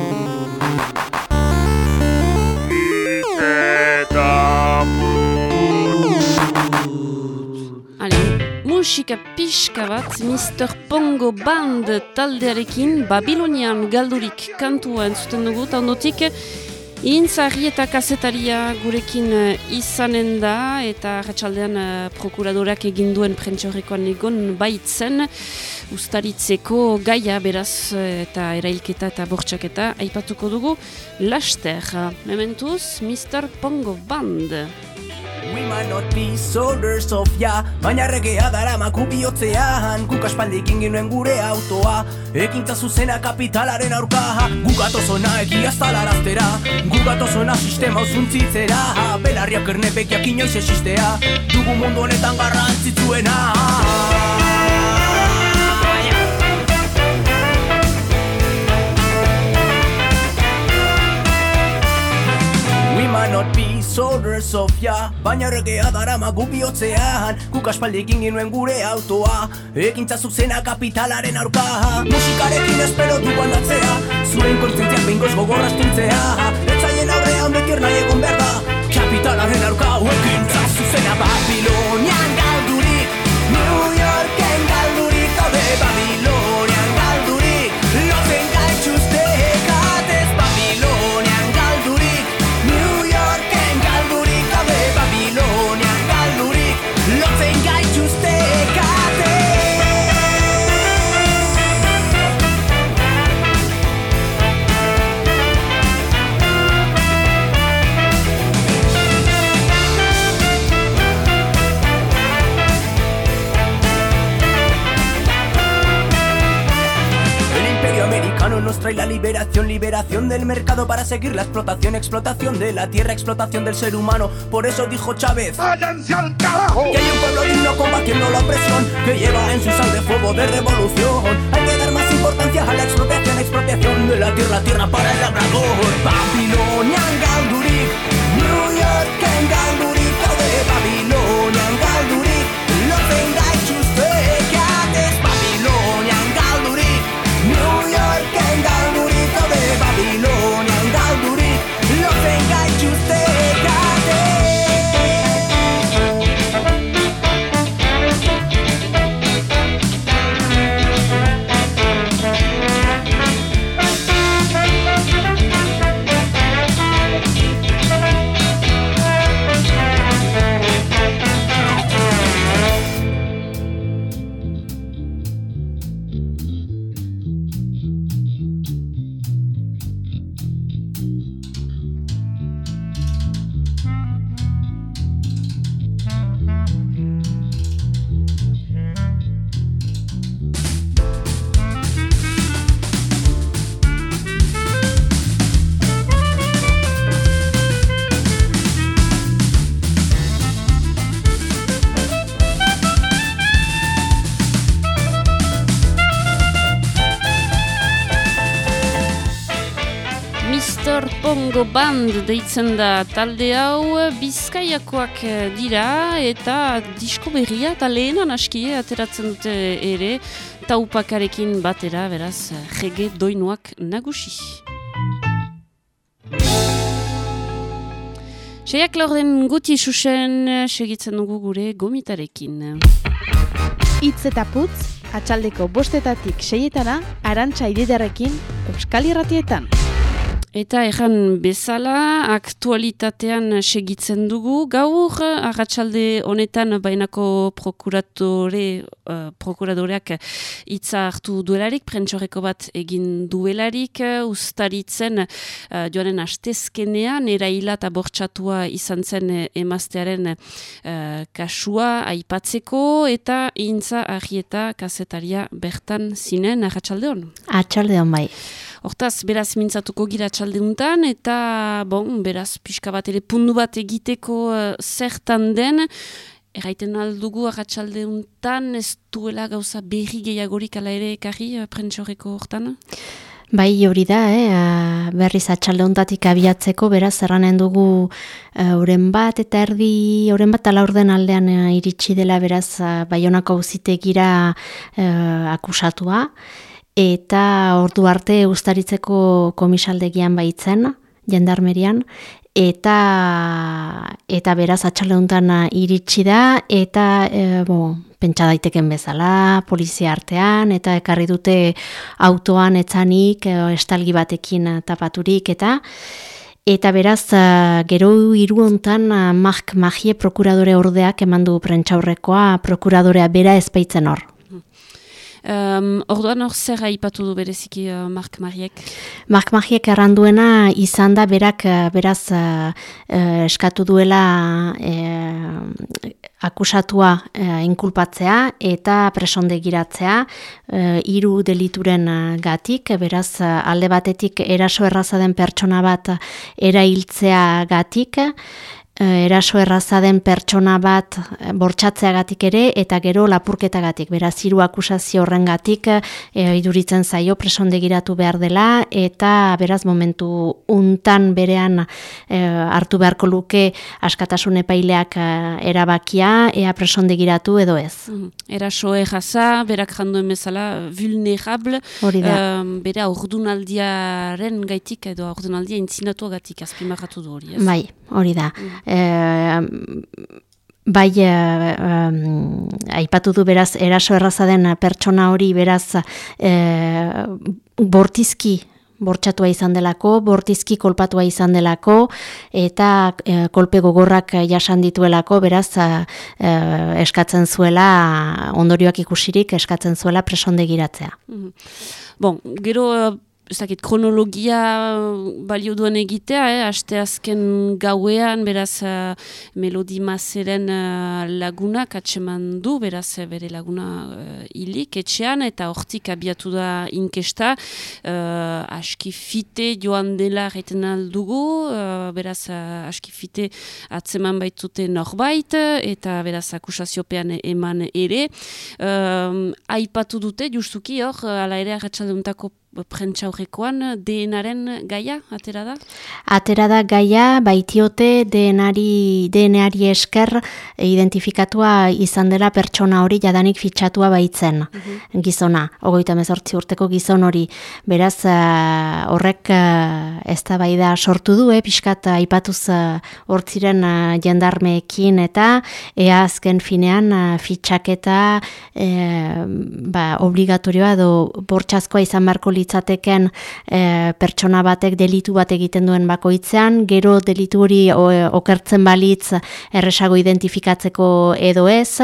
musika pixka bat Mr. Pongo Band taldearekin Babilonian galdurik kantua entzuten dugu, eta ondotik Intzari eta kasetaria gurekin uh, izanen da eta ratxaldean uh, prokuradorak eginduen prentxorrekoan egon baitzen ustaritzeko gaia beraz uh, eta erailketa eta bortxaketa aipatuko dugu laster. Mementuz, Mr. Pongo Band. We might not be soldiers of ya Baina regea dara maku bihotzean. Guk aspaldikin ginuen gure autoa Ekintza zuzena kapitalaren aurka. Guk atozona egia zalaraztera Guk atozona sistema usuntzitzera. Belarriak ernepekiak inoiz existea Dugu mundu honetan garrantzitzuena of ya Baina regea dara magu bihotzean Guk aspaldikin ginuen gure autoa Ekintza zuzena kapitalaren aurka. Musikarekin espero du bandatzea Zuen kontzientziak bingoz gogorra estintzea Etzaien aurrean bekir nahi egon behar da Kapitalaren aurka. Ekintza zuzena Babilonian galdurik New Yorken galdurik Gaude Babilonian nos trae la liberación, liberación del mercado para seguir la explotación, explotación de la tierra, explotación del ser humano. Por eso dijo Chávez: ¡Váyanse al carajo! Que hay un pueblo digno combatiendo la opresión, que lleva en su sangre fuego de revolución. Hay que dar más importancia a la expropiación, expropiación de la tierra, tierra para el labrador. Babilonian Galdurik, New York en Galdurik, Band deitzen da talde hau bizkaiakoak eh, dira eta disko berria eta lehenan aski eh, ateratzen dute ere taupakarekin batera beraz jege doinuak nagusi. Seiak laurden guti susen segitzen dugu gure gomitarekin. Itz eta putz, atxaldeko bostetatik seietana, arantxa ididarekin, Euskal Irratietan. Eta erran bezala, aktualitatean segitzen dugu. Gaur, arratsalde honetan bainako prokuratore, uh, prokuradoreak hitza hartu duelarik, prentxoreko bat egin duelarik, ustaritzen uh, joanen astezkenean, eraila eta bortxatua izan zen eh, emaztearen uh, kasua aipatzeko, eta intza argieta kasetaria bertan zinen, arratsalde hon? Atxalde hon bai. Hortaz, beraz mintzatuko gira txaldeuntan, eta, bon, beraz, pixka bat ere pundu bat egiteko uh, zertan den, erraiten aldugu agatxaldeuntan, ez duela gauza berri gehiagorik ala ere ekarri uh, prentxoreko hortan? Bai hori da, eh? berriz atxaldeuntatik abiatzeko, beraz erranen dugu euren bat eta erdi, euren bat alaurden aldean eh, iritsi dela beraz uh, baionako uzitegira uh, akusatua, eta ordu arte ustaritzeko komisaldegian baitzen, jendarmerian, eta eta beraz atxaleuntan iritsi da. Eta e, bo, pentsa daiteken bezala polizia artean eta ekarri dute autoan etzanik e, estalgi batekin tapaturik eta. Eta beraz, gero hiru hontan Mark Magie prokuradore ordeak emandu prentxaurrekoa prokuradorea bera ezpeitzen hor. Um, orduan hor zer haipatu du bereziki uh, Mark Mariek? Mark Mariek erranduena izan da berak uh, beraz uh, uh, eskatu duela uh, akusatua uh, inkulpatzea eta presondegiratzea uh, hiru delituren gatik, beraz alde batetik eraso erraza den pertsona bat erailtzea gatik, Eh, eraso erraza den pertsona bat eh, bortsatzeagatik ere eta gero lapurketagatik. Beraz hiru akusazio horrengatik e, iduritzen zaio presondegiratu behar dela eta beraz momentu untan berean hartu beharko luke askatasun epaileak erabakia ea presondegiratu edo ez. Mm Eraso erraza, berak janduen bezala vulnerable, Hori da. bera ordunaldiaren gaitik edo ordunaldia intzinatu agatik azpimarratu du hori ez? Bai, hori da. Mm eh, bai eh, aipatu du beraz eraso erraza den pertsona hori beraz eh, bortizki bortxatua izan delako, bortizki kolpatua izan delako, eta e, kolpe gogorrak jasan dituelako, beraz e, eskatzen zuela, ondorioak ikusirik, eskatzen zuela presondegiratzea. Mm Bon, gero ez kronologia balio duen egitea, eh? aste azken gauean, beraz, uh, melodi mazeren uh, lagunak atseman du, beraz, bere laguna uh, etxean, eta hortik abiatu da inkesta, uh, askifite joan dela reiten aldugu, uh, beraz, uh, askifite atzeman baitute norbait, eta beraz, akusaziopean eman ere. Uh, aipatu dute, justuki hor, ala ere, arratsalduntako prentsa horrekoan DNaren gaia, atera da? Atera da gaia, baitiote DNari, DNari esker identifikatua izan dela pertsona hori jadanik fitxatua baitzen mhm. gizona, ogoita mezortzi urteko gizon hori. Beraz, uh, horrek uh, ez da bai da sortu du, eh, pixkat aipatuz uh, hortziren uh, jendarmeekin eta ea azken finean uh, fitxaketa uh, ba, obligatorioa edo bortxazkoa izan beharko litzateken e, pertsona batek delitu bat egiten duen bakoitzean, gero delitu hori okertzen balitz erresago identifikatzeko edo ez,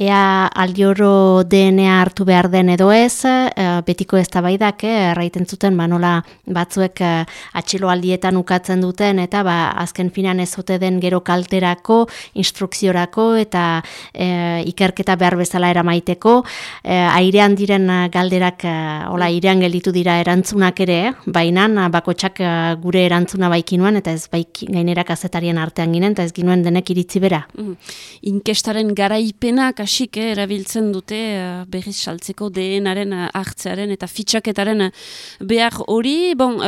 ea aldioro DNA hartu behar den edo ez, e, betiko ez da baidak, eh, erraiten zuten, ba, nola batzuek e, atxilo aldietan ukatzen duten, eta ba, azken finan ez ote den gero kalterako, instrukziorako, eta e, ikerketa behar bezala eramaiteko, e, airean diren galderak, e, hola, airean gelitu dira erantzunak ere, baina bakotsak eh, gure erantzuna baikinuan eta ez baik gainera kazetarien artean ginen eta ez ginuen denek iritzi bera. Mm. Inkestaren garaipena kasik eh, erabiltzen dute uh, berriz saltzeko DNaren uh, hartzearen eta fitxaketaren behar hori, bon,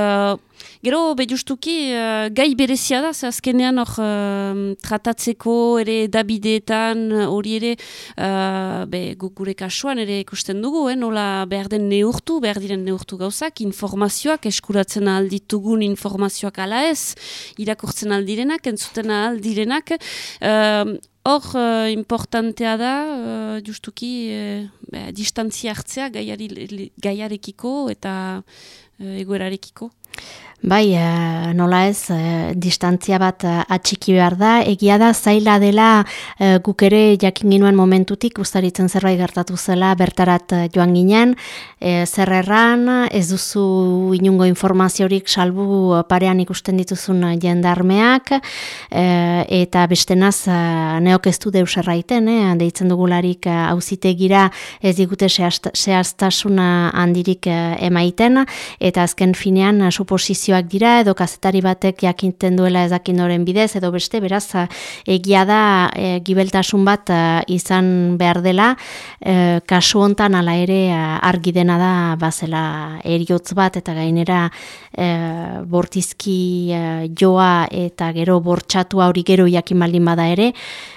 Gero, be justuki, uh, gai berezia da, ze azkenean hor uh, tratatzeko ere dabideetan hori ere, uh, be, gure kasuan ere ikusten dugu, eh, nola behar den neurtu, behar diren neurtu gauzak, informazioak, eskuratzen alditugun informazioak ala ez, irakurtzen aldirenak, entzuten aldirenak, Hor, uh, importantea da, uh, justuki, uh, distantzia hartzea gaiari, gaiarekiko eta uh, egoerarekiko. Bai, e, nola ez, e, distantzia bat e, atxiki behar da, egia da zaila dela guk ere jakin ginuen momentutik, ustaritzen zerbait gertatu zela bertarat joan ginen, e, zer erran, ez duzu inungo informaziorik salbu parean ikusten dituzun jendarmeak, e, eta bestenaz neok ez du deus erraiten, eh, deitzen dugularik hauzitegira ez digute zehaztasuna handirik emaiten, eta azken finean suposizio informazioak dira edo kazetari batek jakinten duela ezakin bidez edo beste beraz egia da e, gibeltasun bat izan behar dela. E, kasu hontan hala ere argi dena da bazela eriotz bat eta gainera e, bortizki e, joa eta gero bortxatua hori gero jakin baldin bada ere.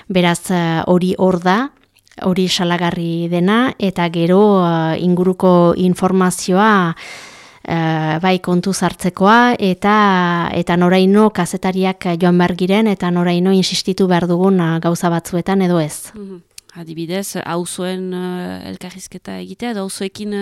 Beraz hori hor da hori salagarri dena eta gero inguruko informazioa bai kontu zartzekoa eta eta noraino kazetariak joan behar giren eta noraino insistitu behar dugun gauza batzuetan edo ez. Mhm. Adibidez, hauzoen uh, elkarrizketa egitea, edo hauzoekin,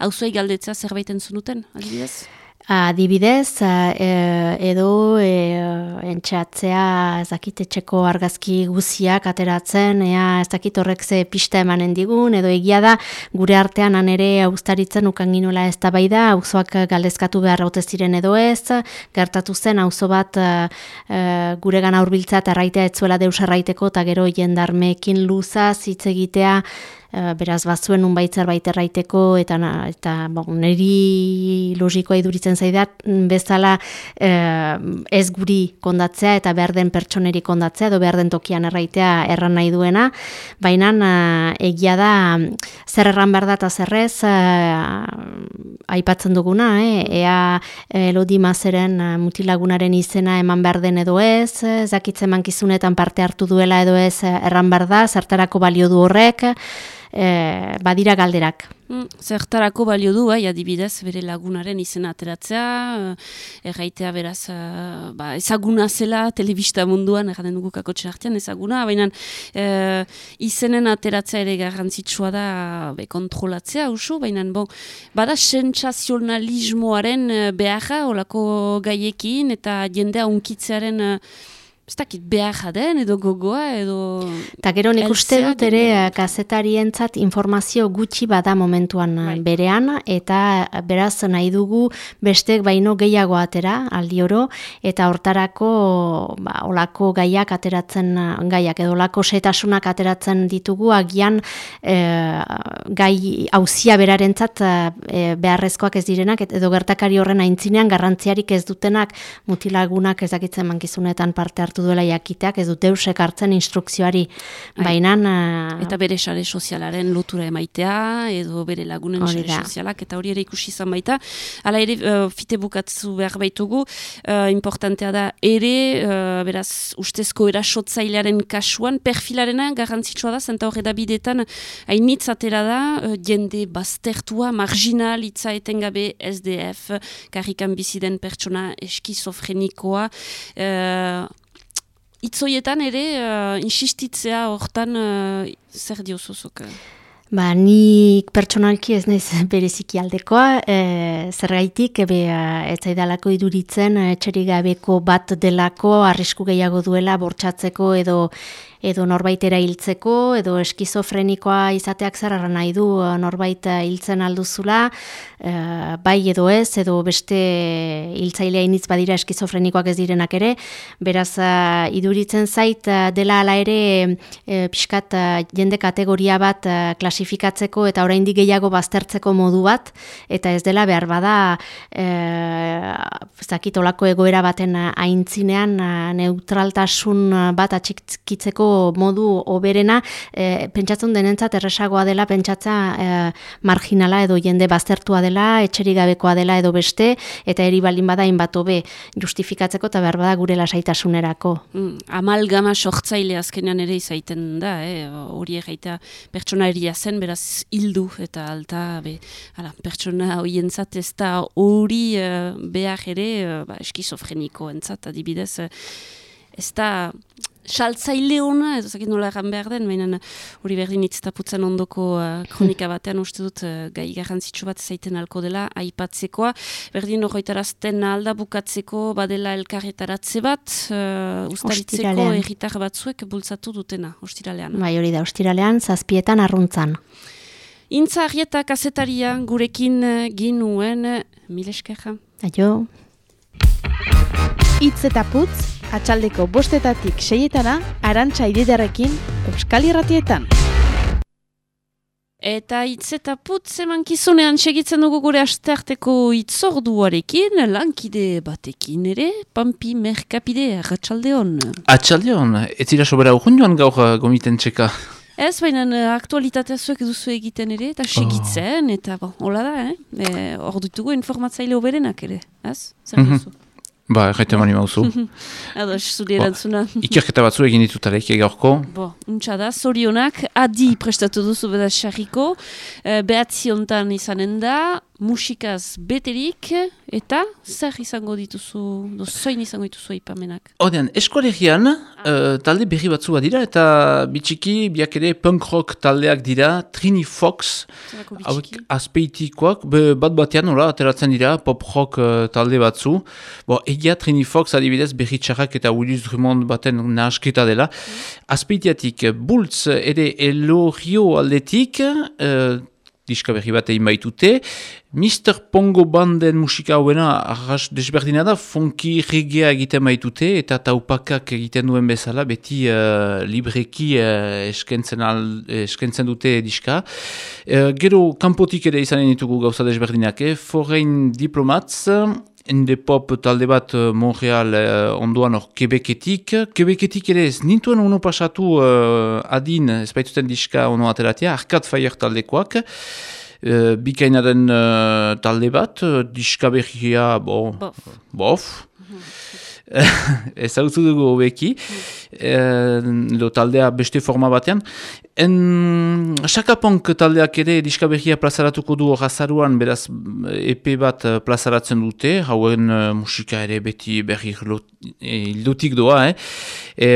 hauzoei uh, galdetzea zerbait entzunuten, adibidez? Adibidez, e, edo e, entxatzea ezakitetxeko argazki guziak ateratzen, ea ezakit horrek ze pista emanen digun, edo egia da gure artean anere austaritzen ukan ginola ez da bai da, auzoak galdezkatu behar haute ziren edo ez, gertatu zen auzo bat e, gure gana urbiltza eta raitea etzuela deus erraiteko, eta gero jendarmeekin luza, hitz egitea, beraz bazuen un baitzer baiterraiteko eta eta bon, neri logikoa iduritzen zaidat bezala eh, ez guri kondatzea eta behar den pertsoneri kondatzea edo behar den tokian erraitea erran nahi duena, baina eh, egia da zer erran behar da eta zerrez aipatzen duguna, eh? ea elodi mazeren mutilagunaren izena eman behar den edo ez, zakitzen mankizunetan parte hartu duela edo ez erran behar da, zertarako balio du horrek, e, badira galderak. Mm, zertarako balio du, bai, adibidez, bere lagunaren izena ateratzea, eh, erraitea beraz, eh, ba, ezaguna zela, telebista munduan, erraten dugu kakotxe artean, ezaguna, baina e, izenen ateratzea ere garrantzitsua da be, kontrolatzea, usu, baina bon, bada sentsazionalismoaren beharra, olako gaiekin, eta jendea unkitzearen ez dakit behar jaden edo gogoa edo... Ta gero nik uste dut ere kazetarientzat informazio gutxi bada momentuan bai. berean eta beraz nahi dugu bestek baino gehiago atera aldi oro eta hortarako ba, olako gaiak ateratzen gaiak edo olako setasunak ateratzen ditugu agian gai hauzia berarentzat e, beharrezkoak ez direnak edo gertakari horren aintzinean garrantziarik ez dutenak mutilagunak ezakitzen mankizunetan parte hartu duela jakiteak, ez dut eusek hartzen instrukzioari, bai. baina... Eta bere sare sozialaren lotura emaitea, edo bere lagunen sare sozialak, eta hori ere ikusi izan baita. Hala ere, uh, fite bukatzu behar baitugu, uh, importantea da, ere, uh, beraz, ustezko erasotzailearen kasuan, perfilarena garrantzitsua da, zenta horre da bidetan, hainitz atera da, uh, jende baztertua, marginal, itza etengabe SDF, karrikan biziden pertsona eskizofrenikoa, uh, itzoietan ere, uh, insistitzea hortan uh, zer diozuzuk? Ba, nik pertsonalki ez naiz *laughs* bereziki aldekoa, e, zergaitik, ebe, ez zaidalako iduritzen, etxerik gabeko bat delako, arrisku gehiago duela, bortxatzeko edo edo norbaitera hiltzeko, edo eskizofrenikoa izateak zer nahi du norbait hiltzen alduzula, e, bai edo ez, edo beste hiltzailea initz badira eskizofrenikoak ez direnak ere, beraz iduritzen zait dela ala ere e, pixkat jende kategoria bat klasifikatzeko eta oraindik gehiago baztertzeko modu bat, eta ez dela behar bada e, zakitolako egoera baten aintzinean neutraltasun bat atxikitzeko modu oberena, e, pentsatzen denentzat erresagoa dela, pentsatza e, marginala edo jende baztertua dela, etxeri gabekoa dela edo beste, eta eri baldin bada inbat hobe justifikatzeko eta behar bada gure lasaitasunerako. Mm, amalgama sortzaile azkenean ere izaiten da, eh? hori egaita pertsona eria zen, beraz hildu eta alta, be, ala, pertsona horientzat ez da hori uh, behar ere, uh, ba, eskizofreniko entzat, adibidez, ez da saltzaile hona, ez dakit nola egan behar den, baina hori berdin itztaputzen ondoko uh, kronika batean uste dut uh, gai garrantzitsu bat zaiten alko dela, aipatzekoa. Berdin horretarazten alda bukatzeko badela elkarretaratze bat, uh, ustaritzeko erritar batzuek bultzatu dutena, ostiralean. Bai hori da, ostiralean, zazpietan arruntzan. Intza arrieta kasetaria gurekin ginuen, mileskeja. Aio. Itz eta putz, atxaldeko bostetatik seietana, arantxa ididarekin, Euskal Irratietan. Eta hitz eta putz emankizunean segitzen dugu gure astearteko itzorduarekin, lankide batekin ere, Pampi Merkapide, Atxaldeon. Atxaldeon, ez zira sobera joan gaur uh, gomiten txeka. Ez, baina uh, aktualitatea zuek duzu egiten ere, eta segitzen, oh. eta hola da, eh? E, hor ditugu informatzaile oberenak ere, ez? Zer mm -hmm. Ba, erraite mani mauzu. *laughs* Ado, zuri erantzuna. Ikerketa batzu egin ditutarek egaurko. Bo, untsa da, zorionak, adi prestatu duzu beda xarriko, e, behatzi ontan izanen da, musikaz beterik, eta zer izango dituzu, do zoin izango dituzu ipamenak? Odean, eskolegian uh, talde berri batzu bat dira, eta bitxiki biak ere punk rock taldeak dira, Trini Fox, hauek azpeitikoak, be, bat batean, ora, ateratzen dira, pop rock uh, talde batzu. Bo, egia Trini Fox adibidez berri txarrak eta Willis Drummond baten nahasketa dela. Azpeitiatik, Bultz ere Elorio aldetik, uh, diska berri bat egin baitute. Mr. Pongo banden musika hauena arras desberdina da, funki regea egiten baitute eta taupakak egiten duen bezala, beti uh, libreki uh, eskentzen, al, eskentzen dute diska. Uh, gero, kanpotik ere izanen ditugu gauza desberdinak, eh? foreign diplomats, Ende pop talde bat Montreal uh, ondoan hor Quebeketik. Quebeketik ere ez nintuen ono pasatu uh, adin, ez baituten diska ono ateratia, Arcade Fire taldekoak. Uh, bikainaren uh, talde bat, diska behia, bo, bof. bof. Ez hau dugu hobeki, mm. taldea beste forma batean. En Shakaponk taldeak ere diska behia plazaratuko du razaruan, beraz EP bat plazaratzen dute, hauen uh, musika ere beti berri hildutik doa. Eh? E,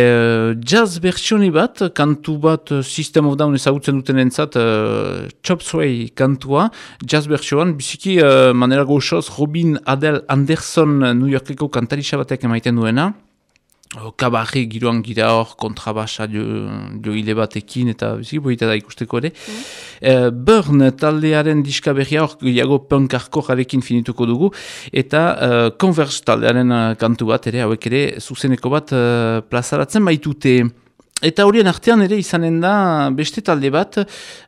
jazz versioni bat, kantu bat System of Down ezagutzen duten entzat, uh, Chop Sway kantua, jazz versioan, biziki uh, manera goxoz Robin Adel Anderson New Yorkeko kantarisa batek emaiten duena. Kabarri giroan gira hor kontrabasa jo, jo batekin eta bizik boita da ikusteko ere. Mm. E, Burn taldearen diska berria hor gehiago punkarko jarekin finituko dugu eta uh, Converse taldearen uh, kantu bat ere hauek ere zuzeneko bat uh, plazaratzen baitute. Eta horien artean ere izanen da beste talde bat,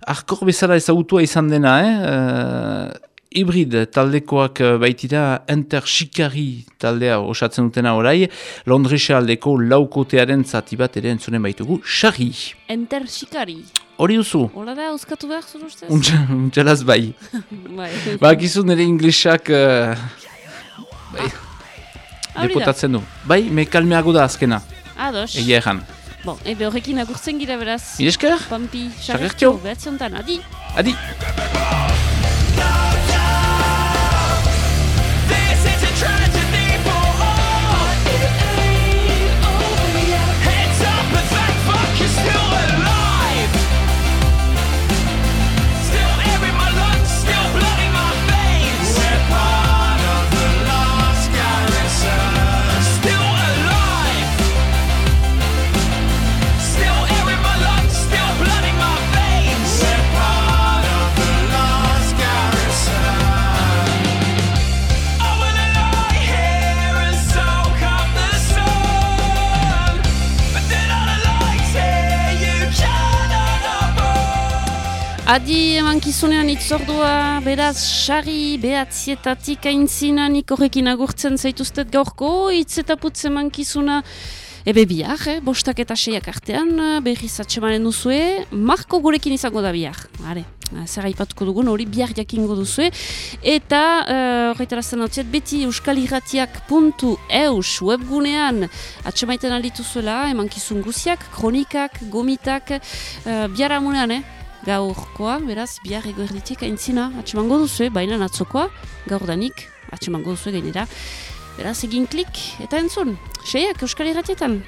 arkor bezala ezagutua izan dena, eh? Hibrid taldekoak eh, baitira Enter Shikari taldea osatzen dutena orai, Londresa aldeko laukotearen zati bat ere entzunen baitugu, Shari. Enter Shikari. Hori duzu? Hora da, euskatu behar zuru ustez? *laughs* Untxalaz bai. *laughs* bai. Ba, gizu nire inglesak... Uh, bai. Ah, Depotatzen du. Bai, me kalmeago da azkena. Ados. Egia egan. Bon, ebe horrekin agurtzen gira beraz. Miresker? Pampi, xarretio. Behatziontan, adi. Adi. Adi eman kizunean itzordua, beraz, xari, behatzietatik aintzina, nik horrekin agurtzen zaituztet gaurko, itzetaputze eman kizuna, ebe bihar, eh? bostak eta seiak artean, berriz atxemanen duzue, marko gurekin izango da bihar, are. Zer haipatuko dugun, hori bihar jakingo duzue. Eta, horretara uh, zen beti euskalirratiak.eus webgunean atxemaiten aldituzuela, eman kizun guziak, kronikak, gomitak, uh, bihar amunean, eh? Gaurkoa, beraz, bihar ego erditik aintzina, atxemango duzu, baina atzokoa, gaur danik, atxemango duzu gainera. Beraz, egin klik, eta entzun, seiak, Euskal Irratietan.